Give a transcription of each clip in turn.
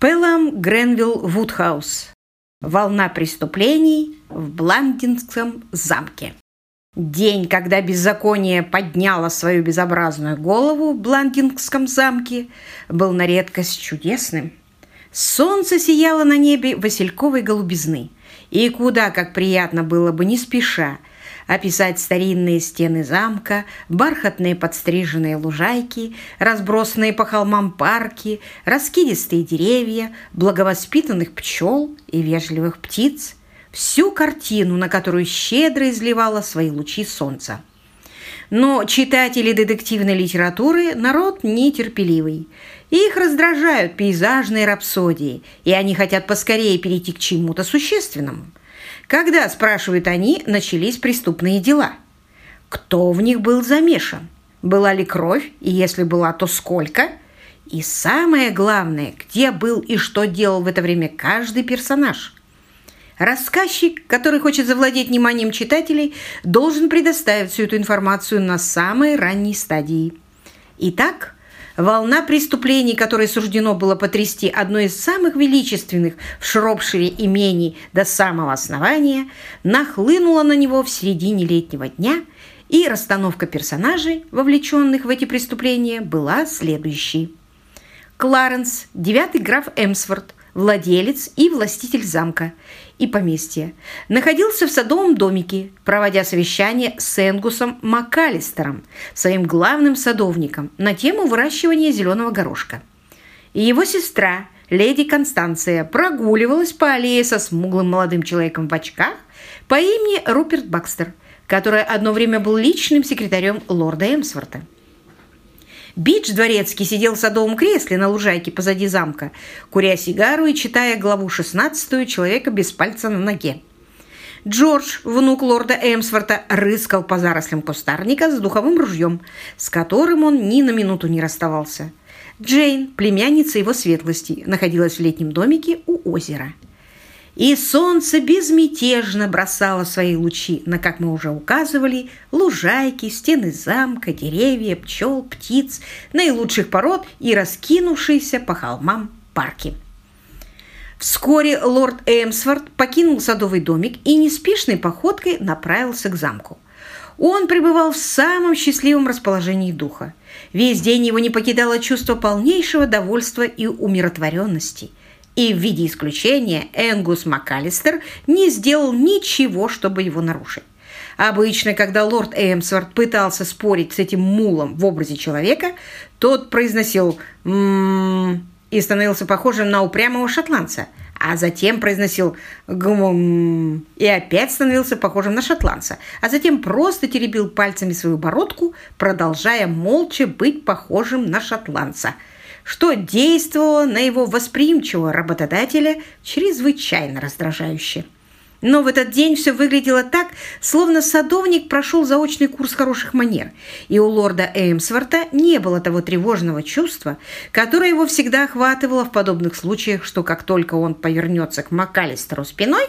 Пэлом Гренвилл Вудхаус. Волна преступлений в Бландинском замке. День, когда беззаконие подняло свою безобразную голову в Бландингском замке, был на редкость чудесным. Солнце сияло на небе васильковой голубизны. И куда как приятно было бы не спеша описать старинные стены замка, бархатные подстриженные лужайки, разбросанные по холмам парки, раскидистые деревья, благовоспитанных пчел и вежливых птиц, всю картину, на которую щедро изливало свои лучи солнца. Но читатели детективной литературы – народ нетерпеливый. Их раздражают пейзажные рапсодии, и они хотят поскорее перейти к чему-то существенному – когда, спрашивают они, начались преступные дела? Кто в них был замешан? Была ли кровь? И если была, то сколько? И самое главное, где был и что делал в это время каждый персонаж? Рассказчик, который хочет завладеть вниманием читателей, должен предоставить всю эту информацию на самой ранней стадии. Итак, Волна преступлений, которое суждено было потрясти одно из самых величественных в Шропшире имений до самого основания, нахлынула на него в середине летнего дня, и расстановка персонажей, вовлеченных в эти преступления, была следующей. Кларенс, девятый граф Эмсворт, владелец и властитель замка, и поместье находился в садовом домике, проводя совещание с Энгусом МакАлистером, своим главным садовником, на тему выращивания зеленого горошка. И его сестра, леди Констанция, прогуливалась по аллее со смуглым молодым человеком в очках по имени Руперт Бакстер, который одно время был личным секретарем лорда Эмсворта. Бич Дворецкий сидел в садовом кресле на лужайке позади замка, куря сигару и читая главу 16 «Человека без пальца на ноге». Джордж, внук лорда Эмсворта, рыскал по зарослям кустарника с духовым ружьем, с которым он ни на минуту не расставался. Джейн, племянница его светлости, находилась в летнем домике у озера и солнце безмятежно бросало свои лучи на, как мы уже указывали, лужайки, стены замка, деревья, пчел, птиц, наилучших пород и раскинувшиеся по холмам парки. Вскоре лорд Эмсворт покинул садовый домик и неспешной походкой направился к замку. Он пребывал в самом счастливом расположении духа. Весь день его не покидало чувство полнейшего довольства и умиротворенности – и в виде исключения Энгус МакАлистер не сделал ничего, чтобы его нарушить. Обычно, когда лорд Эмсворт пытался спорить с этим мулом в образе человека, тот произносил «ммм» и становился похожим на упрямого шотландца, а затем произносил «гммм» и опять становился похожим на шотландца, а затем просто теребил пальцами свою бородку, продолжая молча быть похожим на шотландца – что действовало на его восприимчивого работодателя чрезвычайно раздражающе. Но в этот день все выглядело так, словно садовник прошел заочный курс хороших манер, и у лорда Эймсворта не было того тревожного чувства, которое его всегда охватывало в подобных случаях, что как только он повернется к Макалистеру спиной,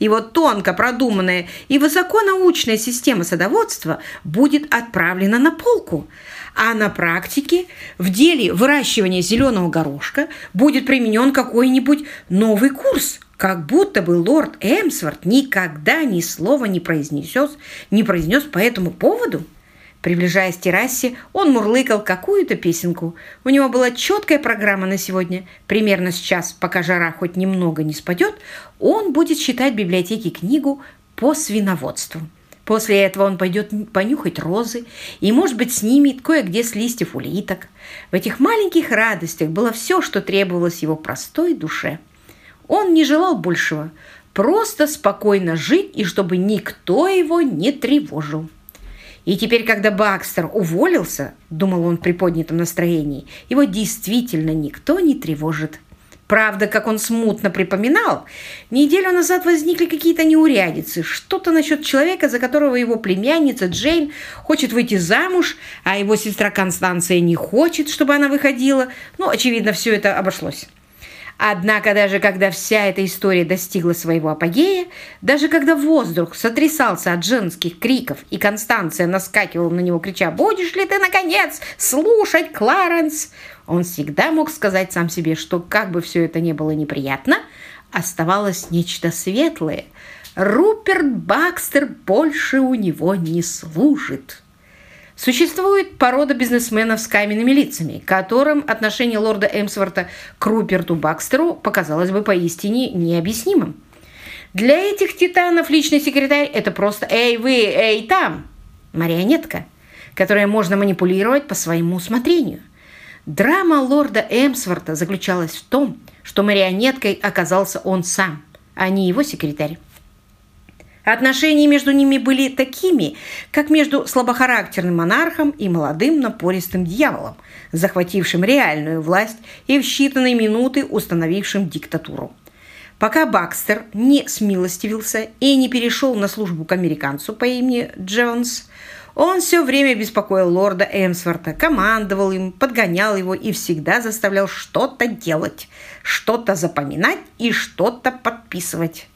его тонко продуманная и высоко научная система садоводства будет отправлена на полку – а на практике в деле выращивания зеленого горошка будет применен какой-нибудь новый курс, как будто бы лорд Эмсворт никогда ни слова не произнес, не произнес по этому поводу. Приближаясь к террасе, он мурлыкал какую-то песенку. У него была четкая программа на сегодня. Примерно сейчас, пока жара хоть немного не спадет, он будет читать в библиотеке книгу по свиноводству. После этого он пойдет понюхать розы и, может быть, снимет кое-где с листьев улиток. В этих маленьких радостях было все, что требовалось его простой душе. Он не желал большего, просто спокойно жить и чтобы никто его не тревожил. И теперь, когда Бакстер уволился, думал он в приподнятом настроении, его действительно никто не тревожит. Правда, как он смутно припоминал, неделю назад возникли какие-то неурядицы, что-то насчет человека, за которого его племянница Джейн хочет выйти замуж, а его сестра Констанция не хочет, чтобы она выходила. Ну, очевидно, все это обошлось. Однако даже когда вся эта история достигла своего апогея, даже когда воздух сотрясался от женских криков, и Констанция наскакивала на него, крича «Будешь ли ты, наконец, слушать, Кларенс?», он всегда мог сказать сам себе, что как бы все это не было неприятно, оставалось нечто светлое. Руперт Бакстер больше у него не служит. Существует порода бизнесменов с каменными лицами, которым отношение лорда Эмсворта к Руперту Бакстеру показалось бы поистине необъяснимым. Для этих титанов личный секретарь – это просто «Эй, вы! Эй, там!» Марионетка, которой можно манипулировать по своему усмотрению. Драма лорда Эмсворта заключалась в том, что марионеткой оказался он сам, а не его секретарь. Отношения между ними были такими, как между слабохарактерным монархом и молодым напористым дьяволом, захватившим реальную власть и в считанные минуты установившим диктатуру. Пока Бакстер не смилостивился и не перешел на службу к американцу по имени Джонс, он все время беспокоил лорда Эмсворта, командовал им, подгонял его и всегда заставлял что-то делать, что-то запоминать и что-то подписывать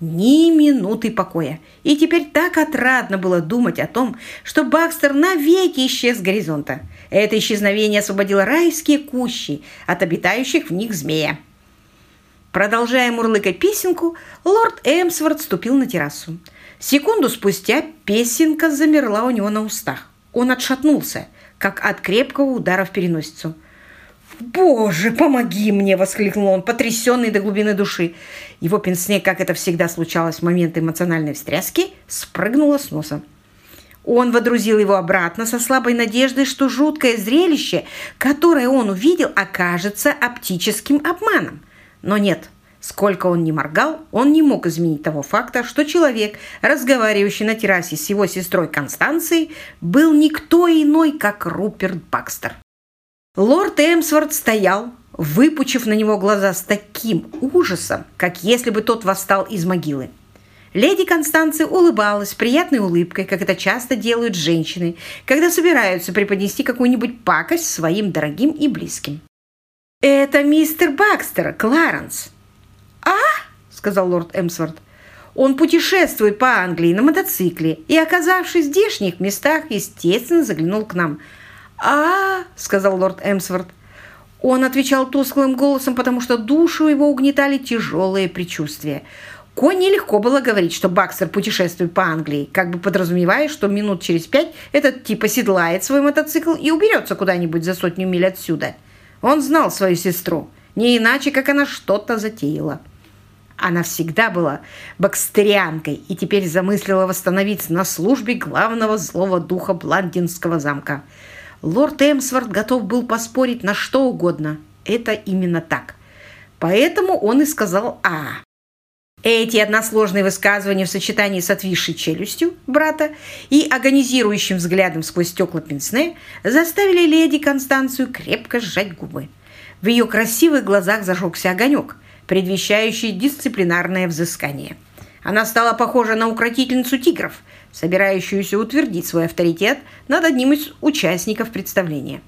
ни минуты покоя. И теперь так отрадно было думать о том, что Бакстер навеки исчез с горизонта. Это исчезновение освободило райские кущи от обитающих в них змея. Продолжая мурлыкать песенку, лорд Эмсворт ступил на террасу. Секунду спустя песенка замерла у него на устах. Он отшатнулся, как от крепкого удара в переносицу – «Боже, помоги мне!» – воскликнул он, потрясенный до глубины души. Его пенсне, как это всегда случалось в момент эмоциональной встряски, спрыгнула с носа. Он водрузил его обратно со слабой надеждой, что жуткое зрелище, которое он увидел, окажется оптическим обманом. Но нет, сколько он не моргал, он не мог изменить того факта, что человек, разговаривающий на террасе с его сестрой Констанцией, был никто иной, как Руперт Бакстер. Лорд Эмсворт стоял, выпучив на него глаза с таким ужасом, как если бы тот восстал из могилы. Леди Констанция улыбалась приятной улыбкой, как это часто делают женщины, когда собираются преподнести какую-нибудь пакость своим дорогим и близким. «Это мистер Бакстер, Кларенс». «А?» – сказал лорд Эмсворт. «Он путешествует по Англии на мотоцикле и, оказавшись в здешних местах, естественно, заглянул к нам». «А!» – сказал лорд Эмсворт. Он отвечал тусклым голосом, потому что душу его угнетали тяжелые предчувствия. Коне легко было говорить, что Бакстер путешествует по Англии, как бы подразумевая, что минут через пять этот тип оседлает свой мотоцикл и уберется куда-нибудь за сотню миль отсюда. Он знал свою сестру, не иначе, как она что-то затеяла. Она всегда была бакстерианкой и теперь замыслила восстановиться на службе главного злого духа Бландинского замка – Лорд Эмсворт готов был поспорить на что угодно. Это именно так. Поэтому он и сказал «А». Эти односложные высказывания в сочетании с отвисшей челюстью брата и агонизирующим взглядом сквозь стекла пенсне заставили леди Констанцию крепко сжать губы. В ее красивых глазах зажегся огонек, предвещающий дисциплинарное взыскание. Она стала похожа на укротительницу тигров, собирающуюся утвердить свой авторитет над одним из участников представления.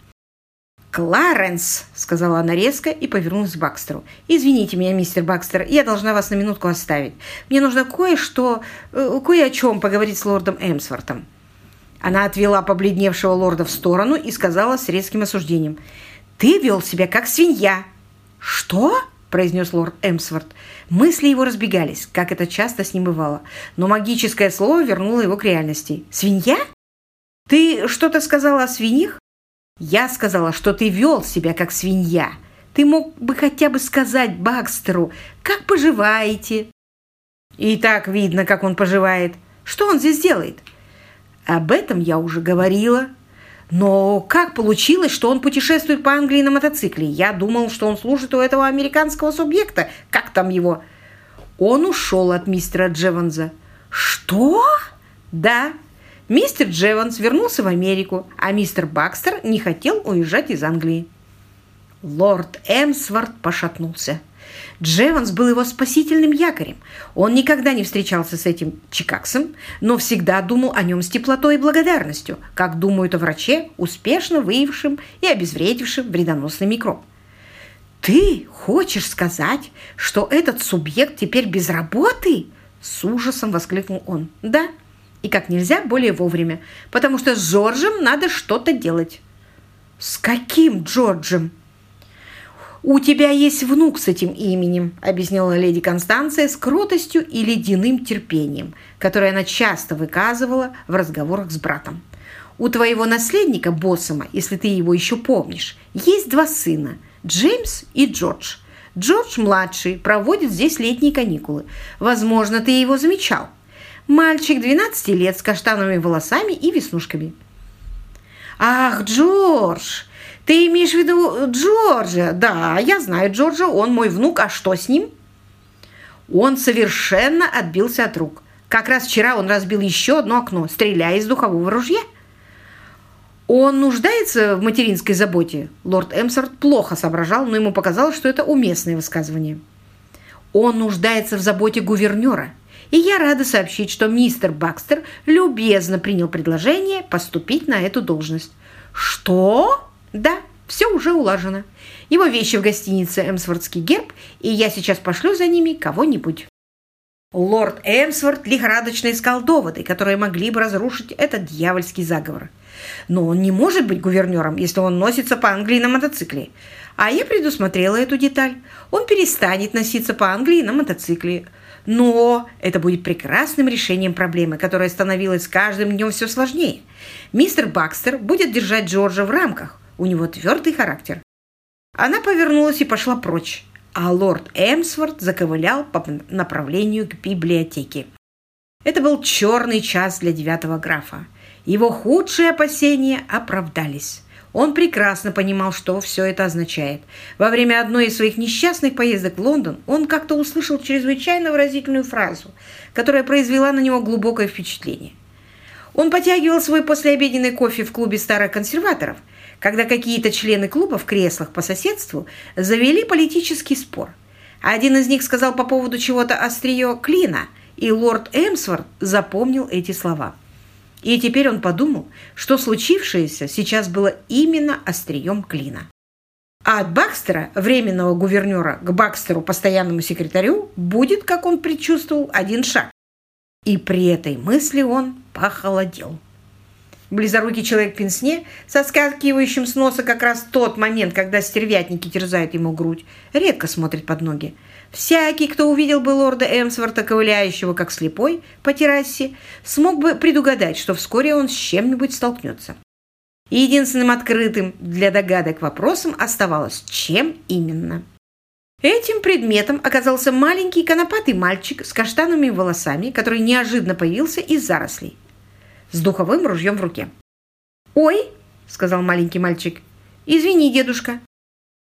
«Кларенс!» – сказала она резко и повернулась к Бакстеру. «Извините меня, мистер Бакстер, я должна вас на минутку оставить. Мне нужно кое-что, э, кое о чем поговорить с лордом Эмсвортом». Она отвела побледневшего лорда в сторону и сказала с резким осуждением. «Ты вел себя как свинья!» «Что?» – произнес лорд Эмсворт. Мысли его разбегались, как это часто с ним бывало. Но магическое слово вернуло его к реальности. «Свинья? Ты что-то сказала о свиньях?» «Я сказала, что ты вел себя как свинья. Ты мог бы хотя бы сказать Бакстеру, как поживаете?» «И так видно, как он поживает. Что он здесь делает?» «Об этом я уже говорила», но как получилось, что он путешествует по Англии на мотоцикле? Я думал, что он служит у этого американского субъекта. Как там его? Он ушел от мистера Джеванза. Что? Да. Мистер Джеванс вернулся в Америку, а мистер Бакстер не хотел уезжать из Англии. Лорд Эмсворт пошатнулся. Джеванс был его спасительным якорем. Он никогда не встречался с этим Чикаксом, но всегда думал о нем с теплотой и благодарностью, как думают о враче, успешно выявившем и обезвредившем вредоносный микроб. «Ты хочешь сказать, что этот субъект теперь без работы?» С ужасом воскликнул он. «Да, и как нельзя более вовремя, потому что с Джорджем надо что-то делать». «С каким Джорджем?» «У тебя есть внук с этим именем», – объяснила леди Констанция с кротостью и ледяным терпением, которое она часто выказывала в разговорах с братом. «У твоего наследника Боссома, если ты его еще помнишь, есть два сына – Джеймс и Джордж. Джордж-младший проводит здесь летние каникулы. Возможно, ты его замечал. Мальчик 12 лет с каштановыми волосами и веснушками». «Ах, Джордж!» Ты имеешь в виду Джорджа? Да, я знаю Джорджа, он мой внук, а что с ним? Он совершенно отбился от рук. Как раз вчера он разбил еще одно окно, стреляя из духового ружья. Он нуждается в материнской заботе? Лорд Эмсорт плохо соображал, но ему показалось, что это уместное высказывание. Он нуждается в заботе гувернера. И я рада сообщить, что мистер Бакстер любезно принял предложение поступить на эту должность. «Что?» Да, все уже улажено. Его вещи в гостинице «Эмсвортский герб», и я сейчас пошлю за ними кого-нибудь. Лорд Эмсворт лихорадочно искал доводы, которые могли бы разрушить этот дьявольский заговор. Но он не может быть гувернером, если он носится по Англии на мотоцикле. А я предусмотрела эту деталь. Он перестанет носиться по Англии на мотоцикле. Но это будет прекрасным решением проблемы, которая становилась с каждым днем все сложнее. Мистер Бакстер будет держать Джорджа в рамках. У него твердый характер. Она повернулась и пошла прочь, а лорд Эмсворт заковылял по направлению к библиотеке. Это был черный час для девятого графа. Его худшие опасения оправдались. Он прекрасно понимал, что все это означает. Во время одной из своих несчастных поездок в Лондон он как-то услышал чрезвычайно выразительную фразу, которая произвела на когда какие-то члены клуба в креслах по соседству завели политический спор. Один из них сказал по поводу чего-то острие клина, и лорд Эмсворт запомнил эти слова. И теперь он подумал, что случившееся сейчас было именно острием клина. А от Бакстера, временного гувернера, к Бакстеру, постоянному секретарю, будет, как он предчувствовал, один шаг. И при этой мысли он похолодел. Близорукий человек в пенсне, соскакивающим с носа как раз тот момент, когда стервятники терзают ему грудь, редко смотрит под ноги. Всякий, кто увидел бы лорда Эмсворта, ковыляющего как слепой по террасе, смог бы предугадать, что вскоре он с чем-нибудь столкнется. И единственным открытым для догадок вопросом оставалось, чем именно. Этим предметом оказался маленький конопатый мальчик с каштановыми волосами, который неожиданно появился из зарослей с духовым ружьем в руке. «Ой!» – сказал маленький мальчик. «Извини, дедушка!»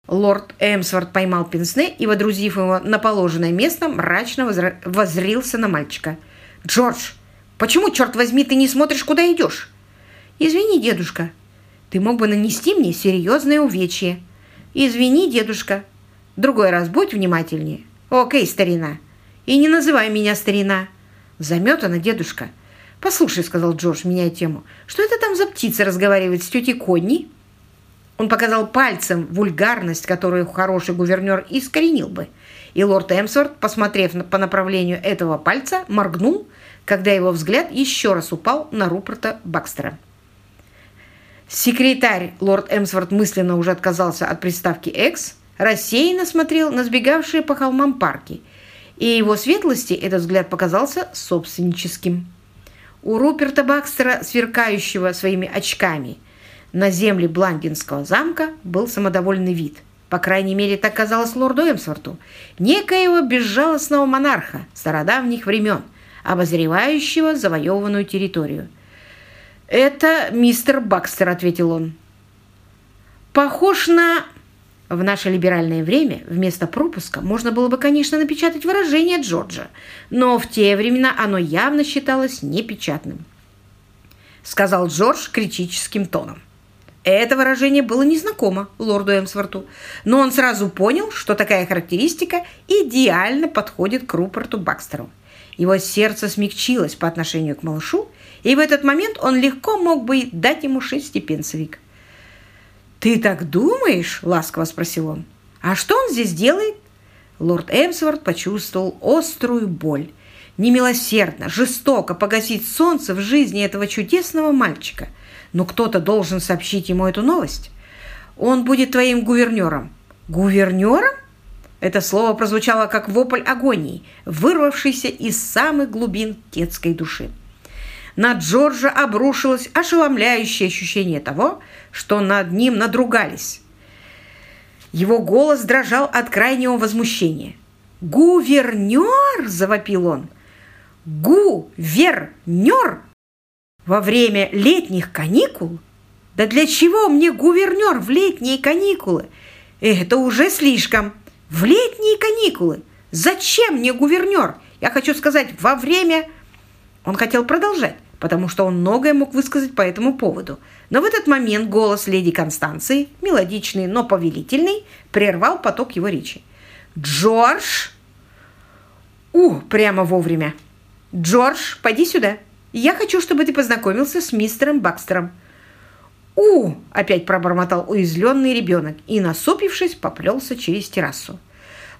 Лорд Эмсворт поймал пенсне и, водрузив его на положенное место, мрачно возр... возрился на мальчика. «Джордж, почему, черт возьми, ты не смотришь, куда идешь?» «Извини, дедушка, ты мог бы нанести мне серьезное увечье». «Извини, дедушка, другой раз будь внимательнее». «Окей, старина, и не называй меня старина». «Заметана, дедушка, Послушай, — сказал Джордж, меняя тему, — что это там за птица разговаривает с тетей Конни? Он показал пальцем вульгарность, которую хороший гувернер искоренил бы. И лорд Эмсворт, посмотрев по направлению этого пальца, моргнул, когда его взгляд еще раз упал на Рупорта Бакстера. Секретарь лорд Эмсворт мысленно уже отказался от приставки «экс», рассеянно смотрел на сбегавшие по холмам парки, и его светлости этот взгляд показался собственническим. У Урупер Бакстера, сверкающего своими очками. На земле Блангинского замка был самодовольный вид. По крайней мере, так казалось лорду Эмсворту. Некоего безжалостного монарха стародавних времен, обозревающего завоеванную территорию. «Это мистер Бакстер», — ответил он. «Похож на в наше либеральное время вместо пропуска можно было бы, конечно, напечатать выражение Джорджа, но в те времена оно явно считалось непечатным. Сказал Джордж критическим тоном. Это выражение было незнакомо лорду Эмсворту, но он сразу понял, что такая характеристика идеально подходит к Руперту Бакстеру. Его сердце смягчилось по отношению к малышу, и в этот момент он легко мог бы дать ему шестипенсовик. «Ты так думаешь?» – ласково спросил он. «А что он здесь делает?» Лорд Эмсворт почувствовал острую боль. Немилосердно, жестоко погасить солнце в жизни этого чудесного мальчика. Но кто-то должен сообщить ему эту новость. Он будет твоим гувернером. Гувернером? Это слово прозвучало как вопль агонии, вырвавшийся из самых глубин детской души на Джорджа обрушилось ошеломляющее ощущение того, что над ним надругались. Его голос дрожал от крайнего возмущения. «Гувернер!» – завопил он. «Гувернер!» Во время летних каникул? Да для чего мне гувернер в летние каникулы? Это уже слишком. В летние каникулы? Зачем мне гувернер? Я хочу сказать, во время... Он хотел продолжать, потому что он многое мог высказать по этому поводу. Но в этот момент голос леди Констанции, мелодичный, но повелительный, прервал поток его речи. «Джордж!» «У, прямо вовремя!» «Джордж, поди сюда! Я хочу, чтобы ты познакомился с мистером Бакстером!» «У!» – опять пробормотал уязвленный ребенок и, насупившись, поплелся через террасу.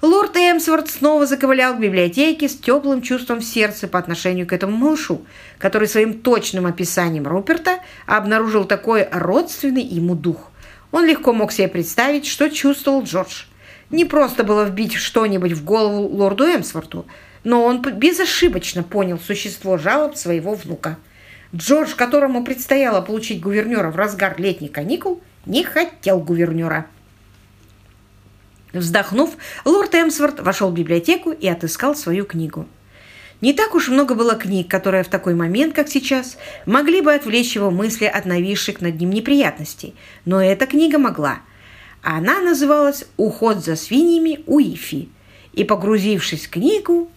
Лорд Эмсворт снова заковылял к библиотеке с теплым чувством в сердце по отношению к этому малышу, который своим точным описанием Руперта обнаружил такой родственный ему дух. Он легко мог себе представить, что чувствовал Джордж. Не просто было вбить что-нибудь в голову лорду Эмсворту, но он безошибочно понял существо жалоб своего внука. Джордж, которому предстояло получить гувернера в разгар летних каникул, не хотел гувернера. Вздохнув, лорд Эмсворт вошел в библиотеку и отыскал свою книгу. Не так уж много было книг, которые в такой момент, как сейчас, могли бы отвлечь его мысли от нависших над ним неприятностей, но эта книга могла. Она называлась «Уход за свиньями у Ифи», и, погрузившись в книгу,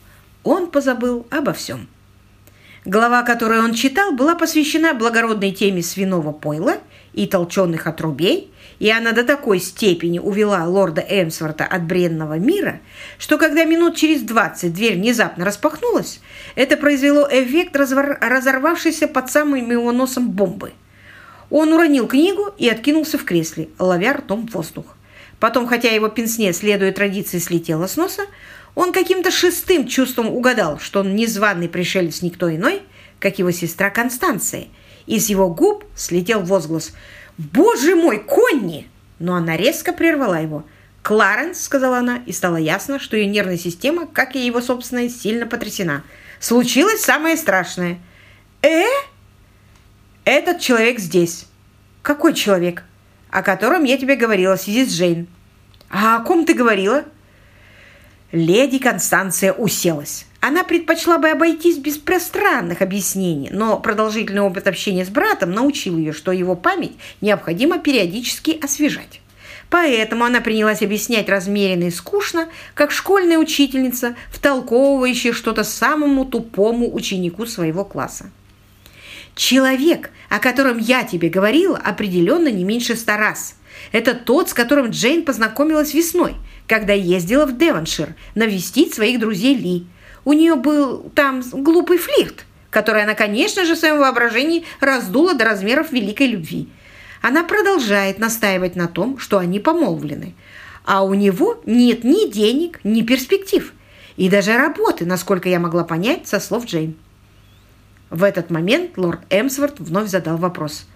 он позабыл обо всем. Глава, которую он читал, была посвящена благородной теме свиного пойла и толченых отрубей – и она до такой степени увела лорда Эмсворта от бренного мира, что когда минут через двадцать дверь внезапно распахнулась, это произвело эффект разорвавшейся под самым его носом бомбы. Он уронил книгу и откинулся в кресле, ловя ртом воздух. Потом, хотя его пенсне, следуя традиции, слетела с носа, он каким-то шестым чувством угадал, что он незваный пришелец никто иной, как его сестра Констанция, и с его губ слетел возглас – «Боже мой, Конни!» Но она резко прервала его. «Кларенс», — сказала она, и стало ясно, что ее нервная система, как и его собственная, сильно потрясена. «Случилось самое страшное». «Э?» «Этот человек здесь». «Какой человек?» «О котором я тебе говорила, сидит Джейн». «А о ком ты говорила?» Леди Констанция уселась. Она предпочла бы обойтись без пространных объяснений, но продолжительный опыт общения с братом научил ее, что его память необходимо периодически освежать. Поэтому она принялась объяснять размеренно и скучно, как школьная учительница, втолковывающая что-то самому тупому ученику своего класса. «Человек, о котором я тебе говорила, определенно не меньше ста раз. Это тот, с которым Джейн познакомилась весной, когда ездила в Девоншир навестить своих друзей Ли». У нее был там глупый флирт, который она, конечно же, в своем воображении раздула до размеров великой любви. Она продолжает настаивать на том, что они помолвлены. А у него нет ни денег, ни перспектив. И даже работы, насколько я могла понять, со слов Джейн. В этот момент лорд Эмсворт вновь задал вопрос.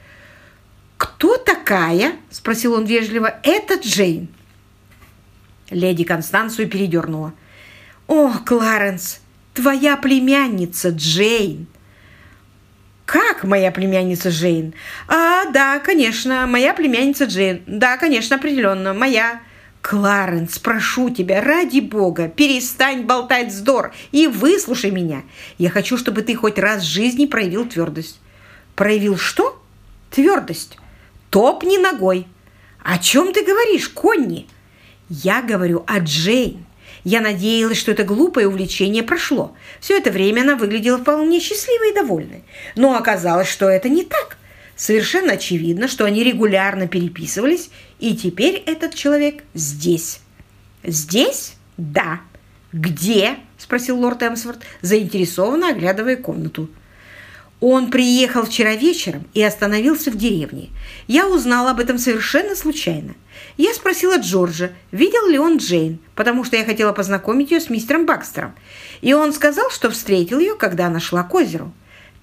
«Кто такая?» – спросил он «О, Кларенс, твоя племянница Джейн!» «Как моя племянница Джейн?» «А, да, конечно, моя племянница Джейн. Да, конечно, определенно, моя». «Кларенс, прошу тебя, ради бога, перестань болтать вздор и выслушай меня. Я хочу, чтобы ты хоть раз в жизни проявил твердость». «Проявил что?» «Твердость. Топни ногой». «О чем ты говоришь, Конни?» «Я говорю о Джейн. Я надеялась, что это глупое увлечение прошло. Все это время она выглядела вполне счастливой и довольной. Но оказалось, что это не так. Совершенно очевидно, что они регулярно переписывались, и теперь этот человек здесь. «Здесь? Да. Где?» – спросил лорд Эмсворт, заинтересованно оглядывая комнату. Он приехал вчера вечером и остановился в деревне. Я узнала об этом совершенно случайно. Я спросила Джорджа, видел ли он Джейн, потому что я хотела познакомить ее с мистером Бакстером. И он сказал, что встретил ее, когда она шла к озеру.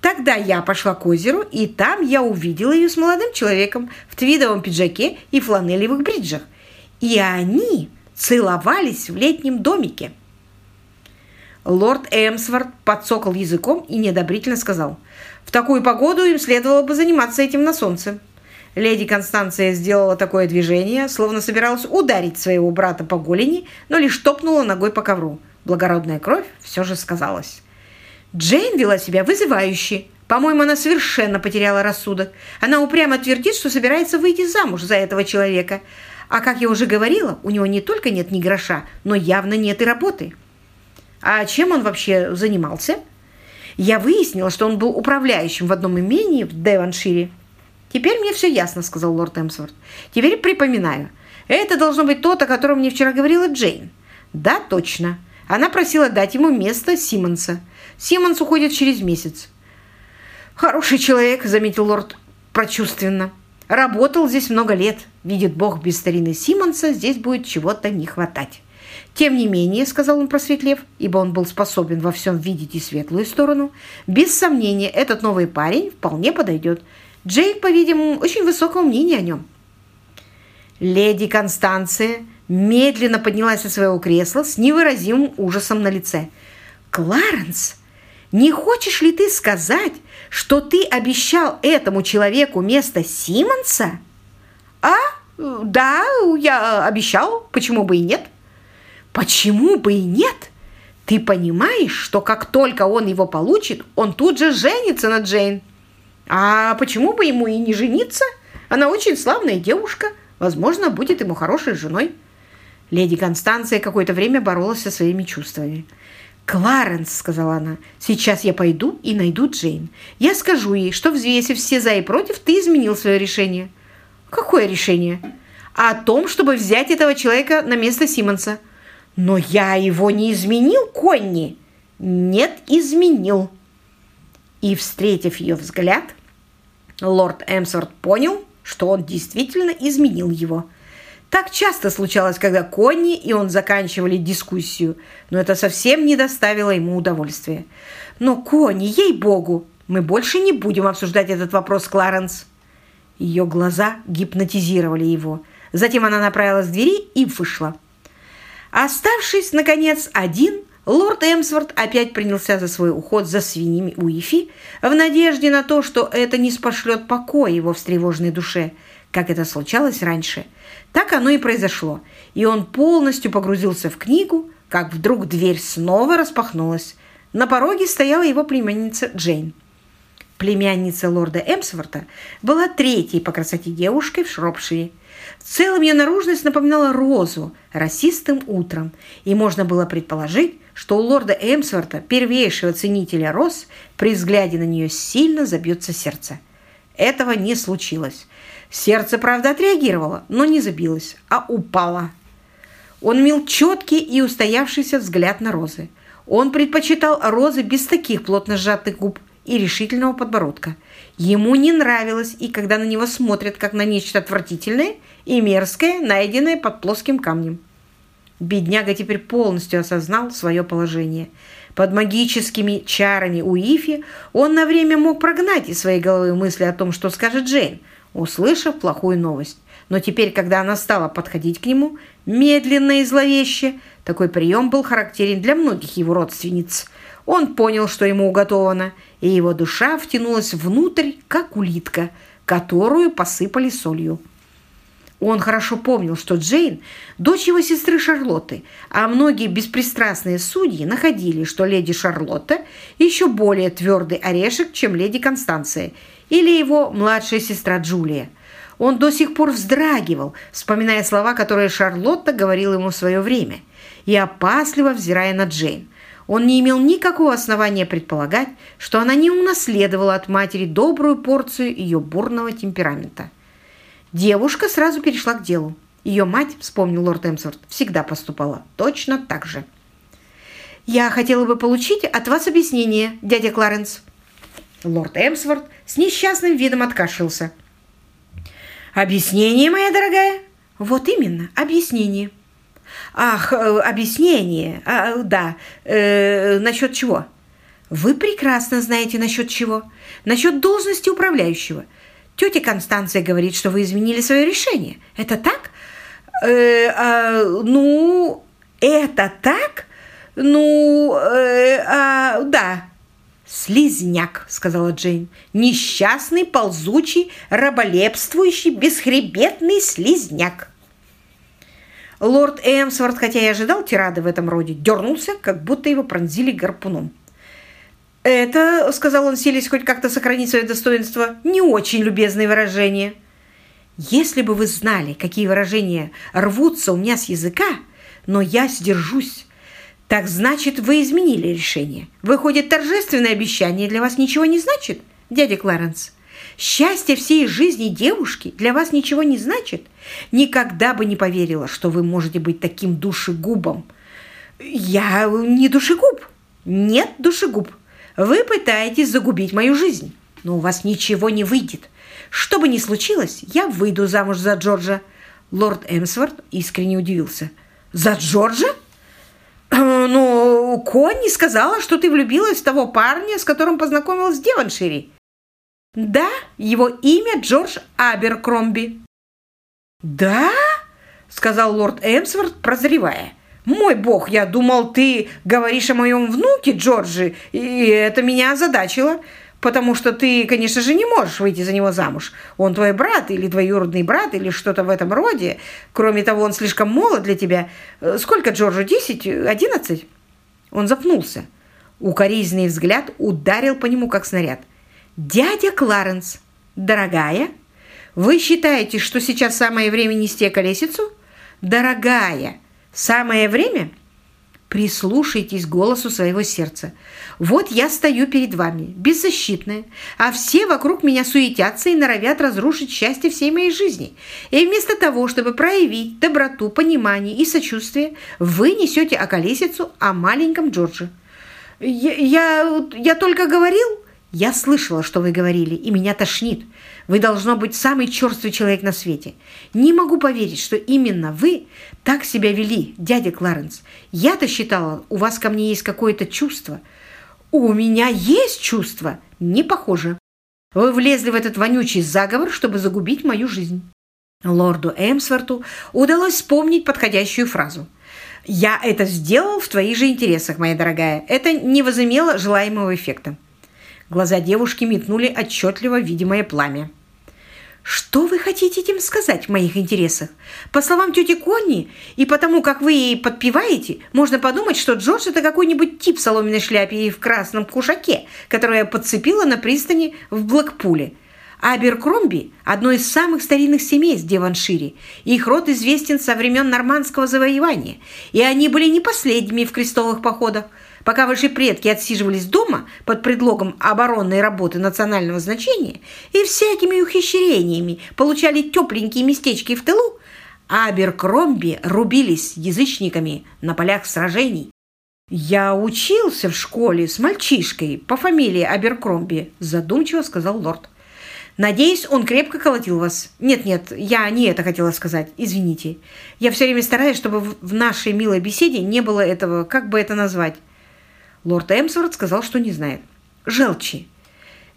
Тогда я пошла к озеру, и там я увидела ее с молодым человеком в твидовом пиджаке и фланелевых бриджах. И они целовались в летнем домике. Лорд Эмсворт подсокал языком и неодобрительно сказал – в такую погоду им следовало бы заниматься этим на солнце. Леди Констанция сделала такое движение, словно собиралась ударить своего брата по голени, но лишь топнула ногой по ковру. Благородная кровь все же сказалась. Джейн вела себя вызывающе. По-моему, она совершенно потеряла рассудок. Она упрямо твердит, что собирается выйти замуж за этого человека. А как я уже говорила, у него не только нет ни гроша, но явно нет и работы. А чем он вообще занимался? Я выяснила, что он был управляющим в одном имении в Деваншире. «Теперь мне все ясно», — сказал лорд Эмсворт. «Теперь припоминаю. Это должно быть тот, о котором мне вчера говорила Джейн». «Да, точно. Она просила дать ему место Симмонса. Симмонс уходит через месяц». «Хороший человек», — заметил лорд прочувственно. «Работал здесь много лет. Видит Бог, без старины Симмонса здесь будет чего-то не хватать». Тем не менее, сказал он, просветлев, ибо он был способен во всем видеть и светлую сторону, без сомнения, этот новый парень вполне подойдет. Джейк, по-видимому, очень высокого мнения о нем. Леди Констанция медленно поднялась со своего кресла с невыразимым ужасом на лице. «Кларенс, не хочешь ли ты сказать, что ты обещал этому человеку место Симонса?» «А, да, я обещал, почему бы и нет?» Почему бы и нет? Ты понимаешь, что как только он его получит, он тут же женится на Джейн. А почему бы ему и не жениться? Она очень славная девушка, возможно, будет ему хорошей женой. Леди Констанция какое-то время боролась со своими чувствами. «Кларенс», — сказала она, — «сейчас я пойду и найду Джейн. Я скажу ей, что, взвесив все за и против, ты изменил свое решение». «Какое решение?» «О том, чтобы взять этого человека на место Симмонса». Но я его не изменил, Конни? Нет, изменил. И, встретив ее взгляд, лорд Эмсворт понял, что он действительно изменил его. Так часто случалось, когда Конни и он заканчивали дискуссию, но это совсем не доставило ему удовольствия. «Но, Конни, ей-богу, мы больше не будем обсуждать этот вопрос, Кларенс!» Ее глаза гипнотизировали его. Затем она направилась к двери и вышла. Оставшись, наконец, один, лорд Эмсворт опять принялся за свой уход за свиньями Уифи в надежде на то, что это не спошлет покой его встревоженной душе, как это случалось раньше. Так оно и произошло, и он полностью погрузился в книгу, как вдруг дверь снова распахнулась. На пороге стояла его племянница Джейн. Племянница лорда Эмсворта была третьей по красоте девушкой в Шропшире – в целом ее наружность напоминала розу, расистым утром, и можно было предположить, что у лорда Эмсворта, первейшего ценителя роз, при взгляде на нее сильно забьется сердце. Этого не случилось. Сердце, правда, отреагировало, но не забилось, а упало. Он имел четкий и устоявшийся взгляд на розы. Он предпочитал розы без таких плотно сжатых губ и решительного подбородка – Ему не нравилось, и когда на него смотрят, как на нечто отвратительное и мерзкое, найденное под плоским камнем. Бедняга теперь полностью осознал свое положение. Под магическими чарами Уифи он на время мог прогнать из своей головы мысли о том, что скажет Джейн, услышав плохую новость. Но теперь, когда она стала подходить к нему, медленно и зловеще, такой прием был характерен для многих его родственниц – он понял, что ему уготовано, и его душа втянулась внутрь, как улитка, которую посыпали солью. Он хорошо помнил, что Джейн – дочь его сестры Шарлотты, а многие беспристрастные судьи находили, что леди Шарлотта – еще более твердый орешек, чем леди Констанция или его младшая сестра Джулия. Он до сих пор вздрагивал, вспоминая слова, которые Шарлотта говорила ему в свое время, и опасливо взирая на Джейн он не имел никакого основания предполагать, что она не унаследовала от матери добрую порцию ее бурного темперамента. Девушка сразу перешла к делу. Ее мать, вспомнил лорд Эмсворт, всегда поступала точно так же. «Я хотела бы получить от вас объяснение, дядя Кларенс». Лорд Эмсворт с несчастным видом откашлялся. «Объяснение, моя дорогая?» «Вот именно, объяснение». Ах, э, объяснение. А, э, да. Э, насчет чего? Вы прекрасно знаете насчет чего. Насчет должности управляющего. Тетя Констанция говорит, что вы изменили свое решение. Это так? Э, а, ну, это так? Ну, э, а, да. «Слизняк», — сказала Джейн. «Несчастный, ползучий, раболепствующий, бесхребетный слизняк». Лорд Эмсворт, хотя и ожидал тирады в этом роде, дернулся, как будто его пронзили гарпуном. «Это, — сказал он, селись хоть как-то сохранить свое достоинство, — не очень любезные выражения». «Если бы вы знали, какие выражения рвутся у меня с языка, но я сдержусь. Так значит, вы изменили решение. Выходит, торжественное обещание для вас ничего не значит, дядя Кларенс?» счастье всей жизни девушки для вас ничего не значит? Никогда бы не поверила, что вы можете быть таким душегубом. Я не душегуб. Нет, душегуб. Вы пытаетесь загубить мою жизнь, но у вас ничего не выйдет. Что бы ни случилось, я выйду замуж за Джорджа. Лорд Эмсворт искренне удивился. За Джорджа? Э, ну, Конни сказала, что ты влюбилась в того парня, с которым познакомилась в Деваншире. Да, его имя Джордж Аберкромби. Да? Сказал лорд Эмсворт, прозревая. «Мой бог, я думал, ты говоришь о моем внуке, Джорджи, и это меня озадачило, потому что ты, конечно же, не можешь выйти за него замуж. Он твой брат или двоюродный брат или что-то в этом роде. Кроме того, он слишком молод для тебя. Сколько Джорджу, десять, одиннадцать?» Он запнулся. Укоризненный взгляд ударил по нему, как снаряд. «Дядя Кларенс, дорогая, вы считаете, что сейчас самое время нести колесицу? Дорогая, самое время?» Прислушайтесь к голосу своего сердца. Вот я стою перед вами, беззащитная, а все вокруг меня суетятся и норовят разрушить счастье всей моей жизни. И вместо того, чтобы проявить доброту, понимание и сочувствие, вы несете околесицу о маленьком Джордже. Я, я, я только говорил... Я слышала, что вы говорили, и меня тошнит. Вы должно быть самый черствый человек на свете. Не могу поверить, что именно вы так себя вели, дядя Кларенс. Я-то считала, у вас ко мне есть какое-то чувство. У меня есть чувство? Не похоже. Вы влезли в этот вонючий заговор, чтобы загубить мою жизнь. Лорду Эмсворту удалось вспомнить подходящую фразу. «Я это сделал в твоих же интересах, моя дорогая. Это не возымело желаемого эффекта». Глаза девушки метнули отчетливо видимое пламя. Что вы хотите этим сказать в моих интересах? По словам тети Конни, и потому, как вы ей подпеваете, можно подумать, что Джордж – это какой-нибудь тип в соломенной шляпе и в красном кушаке, которого я подцепила на пристани в Блэкпуле. А Аберкромби – одно из самых старинных семей с Деваншире. Их род известен со времен нормандского завоевания, и они были не последними в крестовых походах – Пока ваши предки отсиживались дома под предлогом оборонной работы национального значения и всякими ухищрениями получали тепленькие местечки в тылу, а Аберкромби рубились язычниками на полях сражений. «Я учился в школе с мальчишкой по фамилии Аберкромби», – задумчиво сказал лорд. «Надеюсь, он крепко колотил вас. Нет-нет, я не это хотела сказать. Извините. Я все время стараюсь, чтобы в нашей милой беседе не было этого, как бы это назвать». Лорд Эмсворт сказал, что не знает. «Желчи.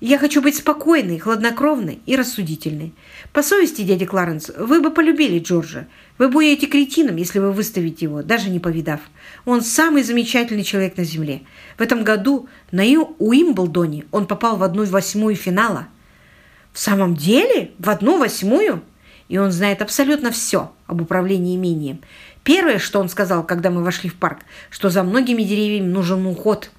Я хочу быть спокойной, хладнокровной и рассудительной. По совести, дядя Кларенс, вы бы полюбили Джорджа. Вы будете кретином, если вы выставите его, даже не повидав. Он самый замечательный человек на Земле. В этом году на ю Уимблдоне он попал в одну восьмую финала. В самом деле? В одну восьмую? И он знает абсолютно все об управлении имением. Первое, что он сказал, когда мы вошли в парк, что за многими деревьями нужен уход.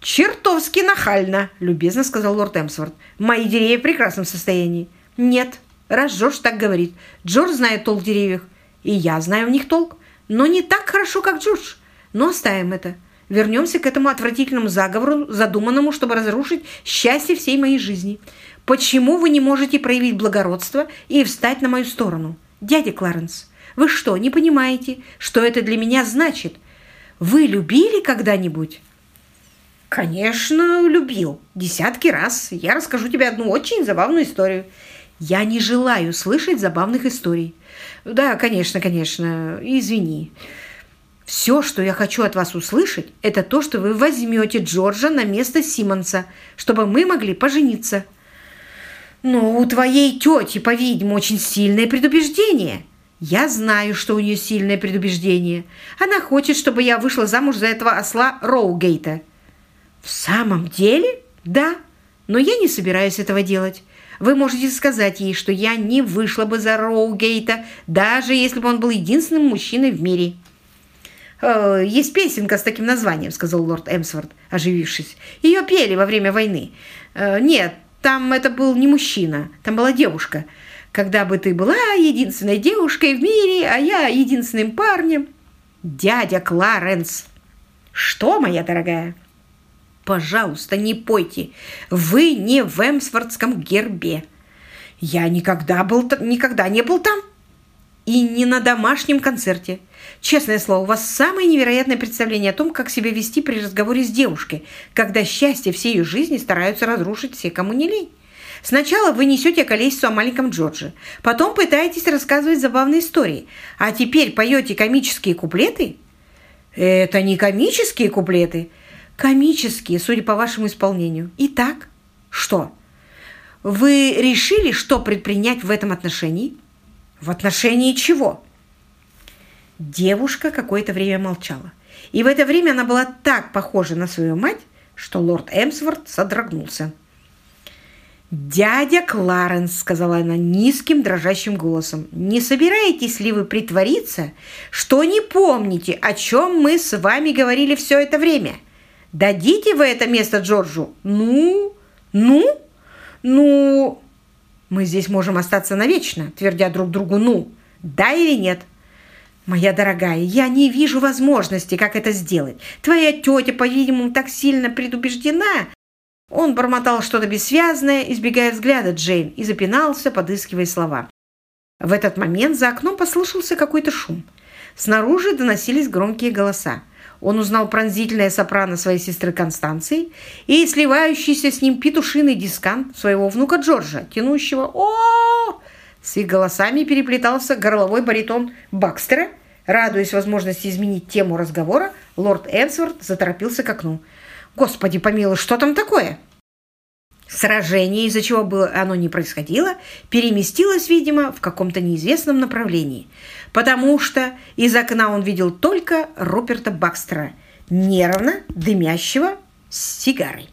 «Чертовски нахально!» – любезно сказал лорд Эмсворт. «Мои деревья в прекрасном состоянии». «Нет, раз Джордж так говорит. Джордж знает толк в деревьях, и я знаю в них толк, но не так хорошо, как Джордж. Но оставим это. Вернемся к этому отвратительному заговору, задуманному, чтобы разрушить счастье всей моей жизни. Почему вы не можете проявить благородство и встать на мою сторону? Дядя Кларенс, вы что, не понимаете, что это для меня значит? Вы любили когда-нибудь?» «Конечно, любил. Десятки раз. Я расскажу тебе одну очень забавную историю». «Я не желаю слышать забавных историй». «Да, конечно, конечно. Извини». «Все, что я хочу от вас услышать, это то, что вы возьмете Джорджа на место Симмонса, чтобы мы могли пожениться». «Но ну, у твоей тети, по-видимому, очень сильное предубеждение. Я знаю, что у нее сильное предубеждение. Она хочет, чтобы я вышла замуж за этого осла Роугейта». «В самом деле?» «Да, но я не собираюсь этого делать. Вы можете сказать ей, что я не вышла бы за Роугейта, даже если бы он был единственным мужчиной в мире». «Э, «Есть песенка с таким названием», — сказал лорд Эмсворт, оживившись. «Ее пели во время войны». Э, «Нет, там это был не мужчина, там была девушка» когда бы ты была единственной девушкой в мире, а я единственным парнем. Дядя Кларенс, что, моя дорогая? Пожалуйста, не пойте. Вы не в Эмсфордском гербе. Я никогда, был, никогда не был там. И не на домашнем концерте. Честное слово, у вас самое невероятное представление о том, как себя вести при разговоре с девушкой, когда счастье всей ее жизни стараются разрушить все, кому не лень. Сначала вы несете колесицу о маленьком Джордже, потом пытаетесь рассказывать забавные истории, а теперь поете комические куплеты? Это не комические куплеты. Комические, судя по вашему исполнению. Итак, что? Вы решили, что предпринять в этом отношении? В отношении чего? Девушка какое-то время молчала. И в это время она была так похожа на свою мать, что лорд Эмсворт содрогнулся. «Дядя Кларенс», — сказала она низким дрожащим голосом, «не собираетесь ли вы притвориться, что не помните, о чем мы с вами говорили все это время? Дадите вы это место Джорджу? Ну, ну, ну...» «Мы здесь можем остаться навечно», твердя друг другу «ну», «да» или «нет». «Моя дорогая, я не вижу возможности, как это сделать. Твоя тетя, по-видимому, так сильно предубеждена, он бормотал что-то бессвязное, избегая взгляда Джейн, и запинался, подыскивая слова. В этот момент за окном послышался какой-то шум. Снаружи доносились громкие голоса. Он узнал пронзительное сопрано своей сестры Констанции и сливающийся с ним петушиный дискант своего внука Джорджа, тянущего о, -о, -о, -о С их голосами переплетался горловой баритон Бакстера. Радуясь возможности изменить тему разговора, лорд Энсворт заторопился к окну – Господи, помилуй, что там такое? Сражение, из-за чего было оно не происходило, переместилось, видимо, в каком-то неизвестном направлении, потому что из окна он видел только Руперта Бакстера, нервно дымящего с сигарой.